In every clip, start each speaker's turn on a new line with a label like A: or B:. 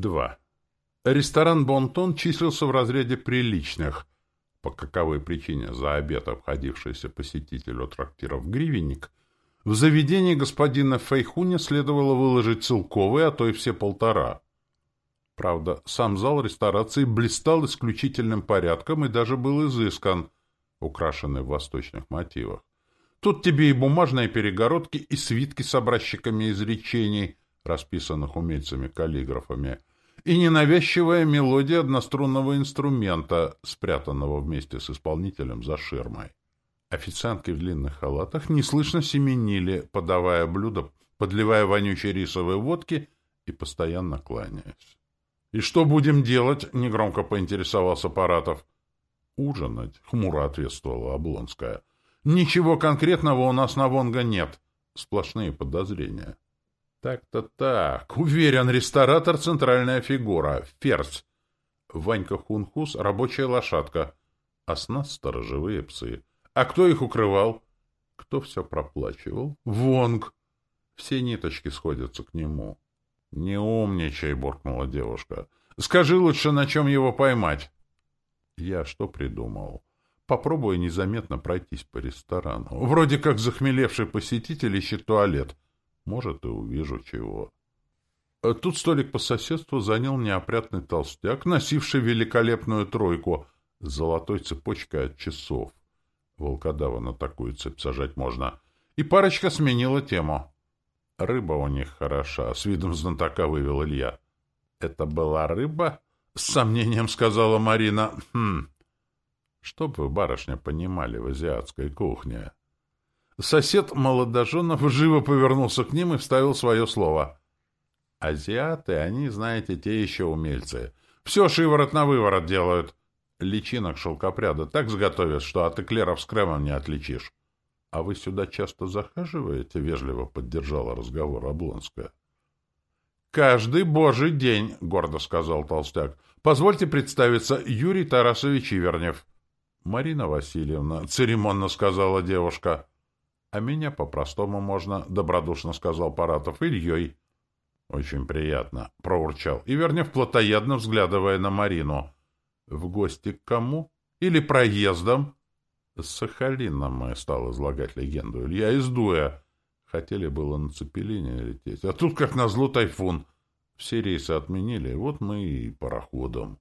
A: 2. Ресторан «Бонтон» числился в разряде приличных, по каковой причине за обед, обходившийся посетителю трактиров гривенник, в заведении господина Фейхуня следовало выложить целковые, а то и все полтора. Правда, сам зал ресторации блистал исключительным порядком и даже был изыскан, украшенный в восточных мотивах. Тут тебе и бумажные перегородки, и свитки с образчиками изречений, расписанных умельцами-каллиграфами, и ненавязчивая мелодия однострунного инструмента, спрятанного вместе с исполнителем за ширмой. Официантки в длинных халатах неслышно семенили, подавая блюда, подливая вонючей рисовой водки и постоянно кланяясь. «И что будем делать?» — негромко поинтересовался Паратов. «Ужинать», — хмуро ответствовала Облонская. «Ничего конкретного у нас на Вонга нет. Сплошные подозрения». «Так-то так. Уверен, ресторатор — центральная фигура. Ферзь. Ванька Хунхус — рабочая лошадка. А с нас — сторожевые псы. А кто их укрывал? Кто все проплачивал? Вонг. Все ниточки сходятся к нему. «Не умничай», — буркнула девушка. «Скажи лучше, на чем его поймать». Я что придумал? Попробую незаметно пройтись по ресторану. Вроде как захмелевший посетитель ищет туалет. Может, и увижу чего. Тут столик по соседству занял неопрятный толстяк, носивший великолепную тройку с золотой цепочкой от часов. Волкодава на такую цепь сажать можно. И парочка сменила тему. Рыба у них хороша, с видом знатока вывел Илья. Это была рыба? С сомнением сказала Марина. Хм. Чтоб вы, барышня, понимали в азиатской кухне. Сосед молодоженов живо повернулся к ним и вставил свое слово. Азиаты, они, знаете, те еще умельцы. Все шиворот на выворот делают. Личинок шелкопряда так сготовят, что от эклеров с кремом не отличишь. — А вы сюда часто захаживаете? — вежливо поддержала разговор Облонская. — Каждый божий день, — гордо сказал Толстяк. — Позвольте представиться, Юрий Тарасович Ивернев. — Марина Васильевна, — церемонно сказала девушка. — А меня по-простому можно, — добродушно сказал Паратов, — Ильей. — Очень приятно, — проурчал Ивернев, плотоядно взглядывая на Марину. В гости к кому? Или проездом? С Сахалина мы, стал излагать легенду. Илья из Дуя. Хотели было на Цепелине лететь. А тут, как назло, тайфун. Все рейсы отменили, вот мы и пароходом.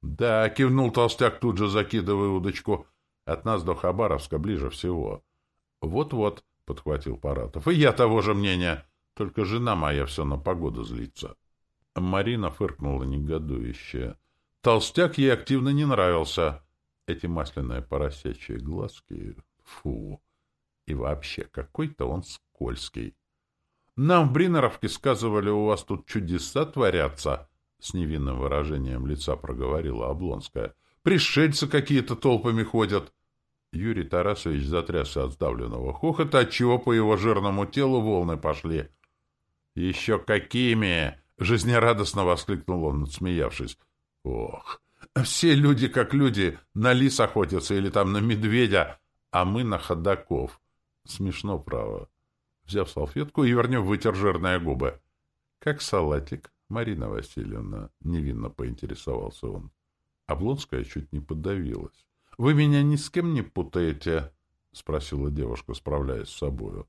A: Да, кивнул толстяк, тут же закидывая удочку. От нас до Хабаровска ближе всего. Вот-вот, подхватил Паратов. И я того же мнения. Только жена моя все на погоду злится. Марина фыркнула негодующе. Толстяк ей активно не нравился. Эти масляные поросячьи глазки... Фу! И вообще, какой-то он скользкий. Нам в Бринеровке сказывали, у вас тут чудеса творятся, — с невинным выражением лица проговорила Облонская. Пришельцы какие-то толпами ходят. Юрий Тарасович затрясся от сдавленного хохота, отчего по его жирному телу волны пошли. — Еще какими! — жизнерадостно воскликнул он, отсмеявшись. Ох, все люди как люди, на лис охотятся или там на медведя, а мы на ходаков. Смешно, право. Взяв салфетку, Ивернев вытер жирные губы. — Как салатик, Марина Васильевна? — невинно поинтересовался он. Облонская чуть не подавилась. — Вы меня ни с кем не путаете? — спросила девушка, справляясь с собою.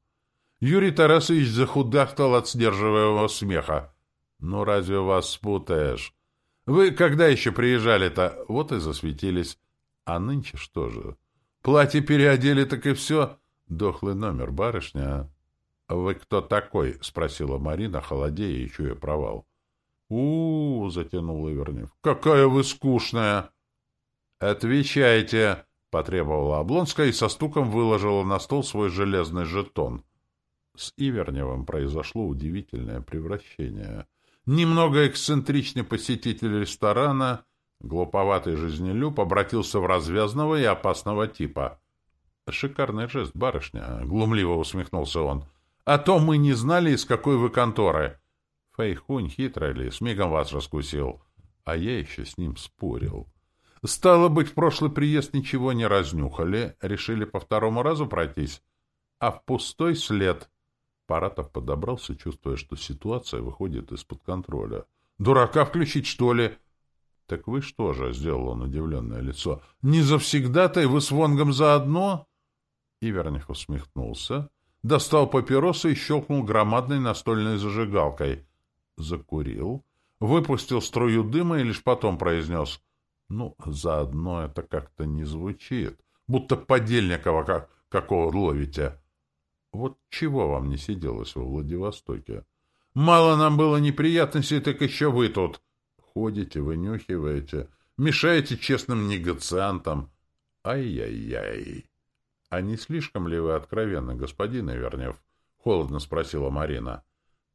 A: Юрий Тарасович захудахтал от сдерживаемого смеха. — Ну, разве вас спутаешь? Вы когда еще приезжали-то? Вот и засветились. А нынче что же? Платье переодели, так и все. Дохлый номер, барышня. — Вы кто такой? — спросила Марина, холодея и чуя провал. у, -у, -у затянул Ивернев. — Какая вы скучная! — Отвечайте! — потребовала Облонская и со стуком выложила на стол свой железный жетон. С Иверневым произошло удивительное превращение — Немного эксцентричный посетитель ресторана, глуповатый жизнелюб, обратился в развязного и опасного типа. «Шикарный жест, барышня», — глумливо усмехнулся он. «А то мы не знали, из какой вы конторы». Фейхунь хитрый ли, смигом вас раскусил. А я еще с ним спорил. Стало быть, в прошлый приезд ничего не разнюхали, решили по второму разу пройтись. А в пустой след Паратов подобрался, чувствуя, что ситуация выходит из-под контроля. Дурака включить, что ли? — Так вы что же, — сделал он удивленное лицо, — не завсегда-то и вы с Вонгом заодно? Иверних усмехнулся, достал папиросу и щелкнул громадной настольной зажигалкой. Закурил, выпустил струю дыма и лишь потом произнес. Ну, заодно это как-то не звучит. Будто подельникова как, какого ловите. Вот чего вам не сиделось во Владивостоке? Мало нам было неприятностей, так еще вы тут. Ходите, вынюхиваете, мешаете честным негациантам. Ай-яй-яй. А не слишком ли вы откровенны, господин Ивернев? Холодно спросила Марина.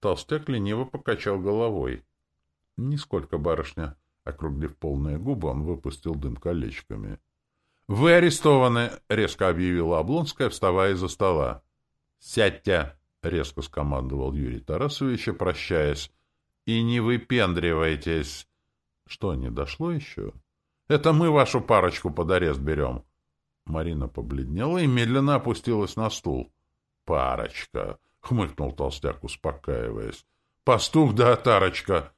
A: Толстяк лениво покачал головой. — Нисколько, барышня. Округлив полные губы, он выпустил дым колечками. — Вы арестованы! — резко объявила Облонская, вставая из-за стола. — Сядьте! — резко скомандовал Юрий Тарасович, прощаясь. — И не выпендривайтесь! — Что, не дошло еще? — Это мы вашу парочку под арест берем. Марина побледнела и медленно опустилась на стул. — Парочка! — хмыкнул толстяк, успокаиваясь. — Пастух да отарочка! —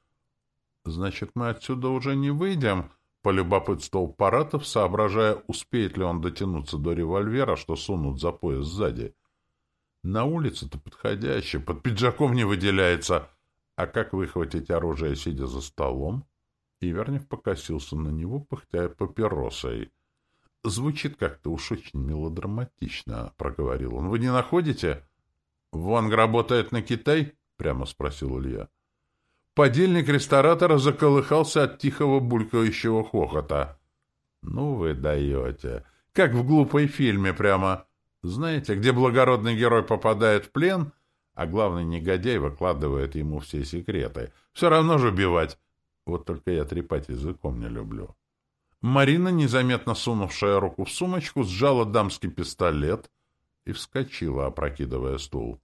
A: Значит, мы отсюда уже не выйдем? — полюбопытствовал Паратов, соображая, успеет ли он дотянуться до револьвера, что сунут за пояс сзади. — На улице-то подходяще, под пиджаком не выделяется. А как выхватить оружие, сидя за столом? Ивернев покосился на него, пыхтя папиросой. — Звучит как-то уж очень мелодраматично, — проговорил он. — Вы не находите? —— Вонг работает на Китай? — прямо спросил Илья. Подельник ресторатора заколыхался от тихого булькающего хохота. — Ну вы даете! Как в глупой фильме прямо. Знаете, где благородный герой попадает в плен, а главный негодяй выкладывает ему все секреты. Все равно же убивать. Вот только я трепать языком не люблю. Марина, незаметно сунувшая руку в сумочку, сжала дамский пистолет — и вскочила, опрокидывая стул.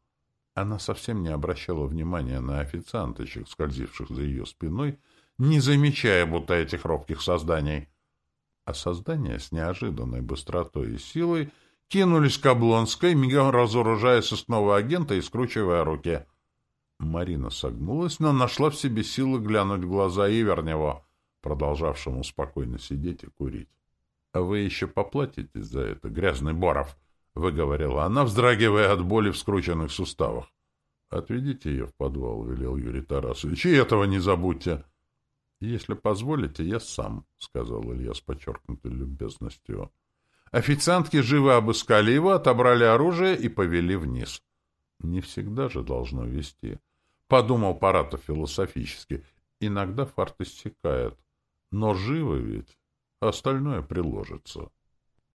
A: Она совсем не обращала внимания на официанточек, скользивших за ее спиной, не замечая будто этих робких созданий. А создания с неожиданной быстротой и силой кинулись к Облонской, мигом разоружая сосного агента и скручивая руки. Марина согнулась, но нашла в себе силы глянуть в глаза Иверневу, продолжавшему спокойно сидеть и курить. — А вы еще поплатитесь за это, грязный Боров! —— выговорила она, вздрагивая от боли в скрученных суставах. — Отведите ее в подвал, — велел Юрий Тарасович, — и этого не забудьте. — Если позволите, я сам, — сказал Илья с подчеркнутой любезностью. Официантки живо обыскали его, отобрали оружие и повели вниз. Не всегда же должно вести. Подумал Паратов философически. Иногда фарт иссякает. Но живы ведь. Остальное приложится.